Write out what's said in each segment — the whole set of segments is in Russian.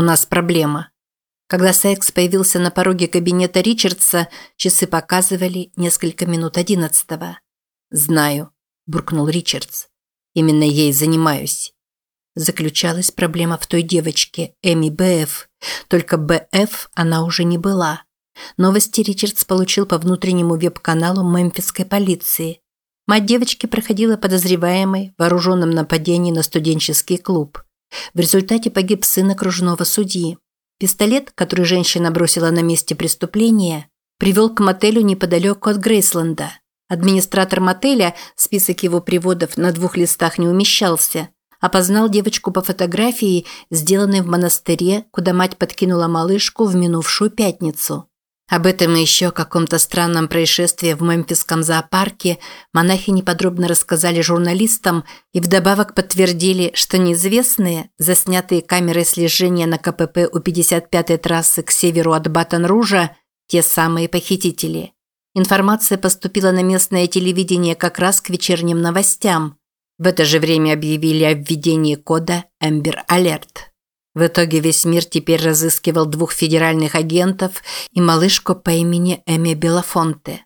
у нас проблема». Когда Сайкс появился на пороге кабинета Ричардса, часы показывали несколько минут одиннадцатого. «Знаю», – буркнул Ричардс. «Именно ей занимаюсь». Заключалась проблема в той девочке, Эми Б.Ф. Только Б.Ф. она уже не была. Новости Ричардс получил по внутреннему веб-каналу мемфисской полиции. Мать девочки проходила подозреваемой в вооруженном нападении на студенческий клуб. В результате погиб сын окружного судьи. Пистолет, который женщина бросила на месте преступления, привел к мотелю неподалеку от Грейсленда. Администратор мотеля, список его приводов на двух листах не умещался, опознал девочку по фотографии, сделанной в монастыре, куда мать подкинула малышку в минувшую пятницу. Об этом и еще каком-то странном происшествии в мемфисском зоопарке монахи неподробно рассказали журналистам и вдобавок подтвердили, что неизвестные, заснятые камерой слежения на КПП у 55-й трассы к северу от Батон-Ружа, те самые похитители. Информация поступила на местное телевидение как раз к вечерним новостям. В это же время объявили о введении кода Amber Alert. В итоге весь мир теперь разыскивал двух федеральных агентов и малышку по имени Эми Белафонте.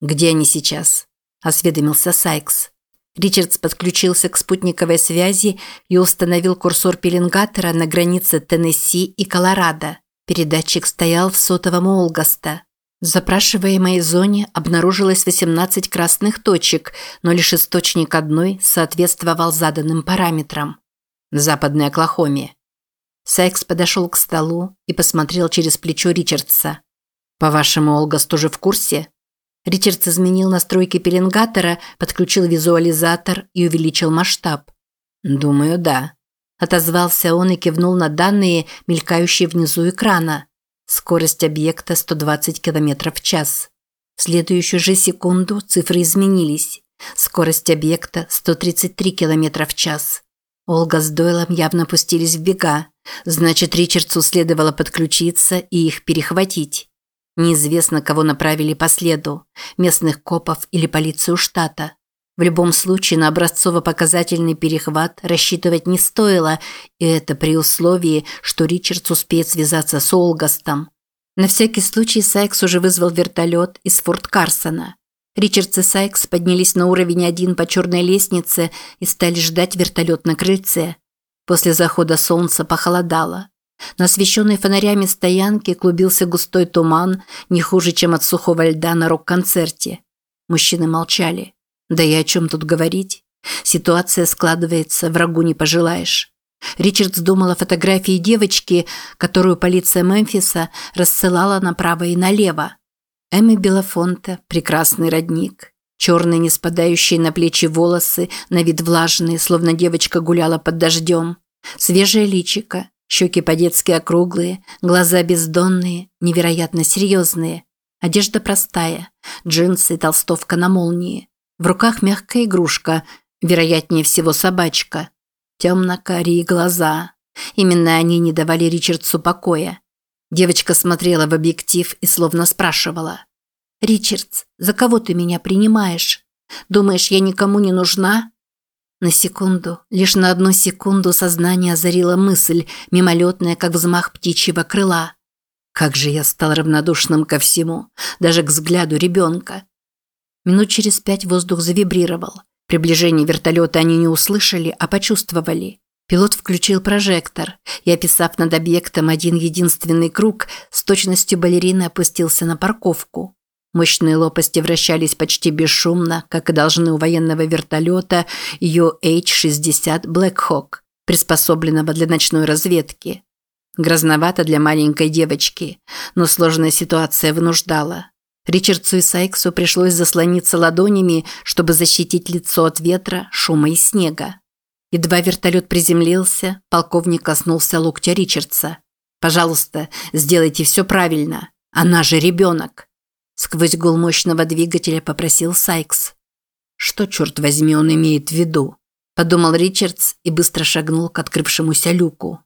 «Где они сейчас?» – осведомился Сайкс. Ричардс подключился к спутниковой связи и установил курсор пеленгатора на границе Теннесси и Колорадо. Передатчик стоял в сотовом Олгаста. В запрашиваемой зоне обнаружилось 18 красных точек, но лишь источник одной соответствовал заданным параметрам. В Западной. Сайкс подошел к столу и посмотрел через плечо Ричардса. «По-вашему, Олгаст уже в курсе?» Ричардс изменил настройки пеленгатора, подключил визуализатор и увеличил масштаб. «Думаю, да», – отозвался он и кивнул на данные, мелькающие внизу экрана. Скорость объекта 120 км в час. В следующую же секунду цифры изменились. Скорость объекта 133 км в час. Олга с Дойлом явно пустились в бега. Значит, Ричардсу следовало подключиться и их перехватить. Неизвестно, кого направили по следу – местных копов или полицию штата. В любом случае на образцово-показательный перехват рассчитывать не стоило, и это при условии, что Ричардс успеет связаться с Олгастом. На всякий случай Сайкс уже вызвал вертолет из Форт Карсона. Ричардс и Сайкс поднялись на уровень один по черной лестнице и стали ждать вертолет на крыльце. После захода солнца похолодало. На освещенной фонарями стоянке клубился густой туман, не хуже, чем от сухого льда на рок-концерте. Мужчины молчали. Да и о чем тут говорить? Ситуация складывается, врагу не пожелаешь. Ричардс думал о фотографии девочки, которую полиция Мемфиса рассылала направо и налево. Эми Белофонте, прекрасный родник. Черные, не спадающие на плечи волосы, на вид влажные, словно девочка гуляла под дождем. Свежее личико, щеки по-детски округлые, глаза бездонные, невероятно серьезные. Одежда простая, джинсы толстовка на молнии. В руках мягкая игрушка, вероятнее всего собачка. Темно-карие глаза. Именно они не давали Ричардсу покоя. Девочка смотрела в объектив и словно спрашивала. «Ричардс, за кого ты меня принимаешь? Думаешь, я никому не нужна?» На секунду, лишь на одну секунду сознание озарила мысль, мимолетная, как взмах птичьего крыла. Как же я стал равнодушным ко всему, даже к взгляду ребенка. Минут через пять воздух завибрировал. Приближение вертолета они не услышали, а почувствовали. Пилот включил прожектор и, описав над объектом один единственный круг, с точностью балерины опустился на парковку. Мощные лопасти вращались почти бесшумно, как и должны у военного вертолета UH-60 Black Hawk, приспособленного для ночной разведки. Грозновато для маленькой девочки, но сложная ситуация вынуждала. Ричардсу и Сайксу пришлось заслониться ладонями, чтобы защитить лицо от ветра, шума и снега. Едва вертолет приземлился, полковник коснулся локтя Ричардса. «Пожалуйста, сделайте все правильно. Она же ребенок». Сквозь гул мощного двигателя попросил Сайкс. Что, черт возьми, он имеет в виду? Подумал Ричардс и быстро шагнул к открывшемуся люку.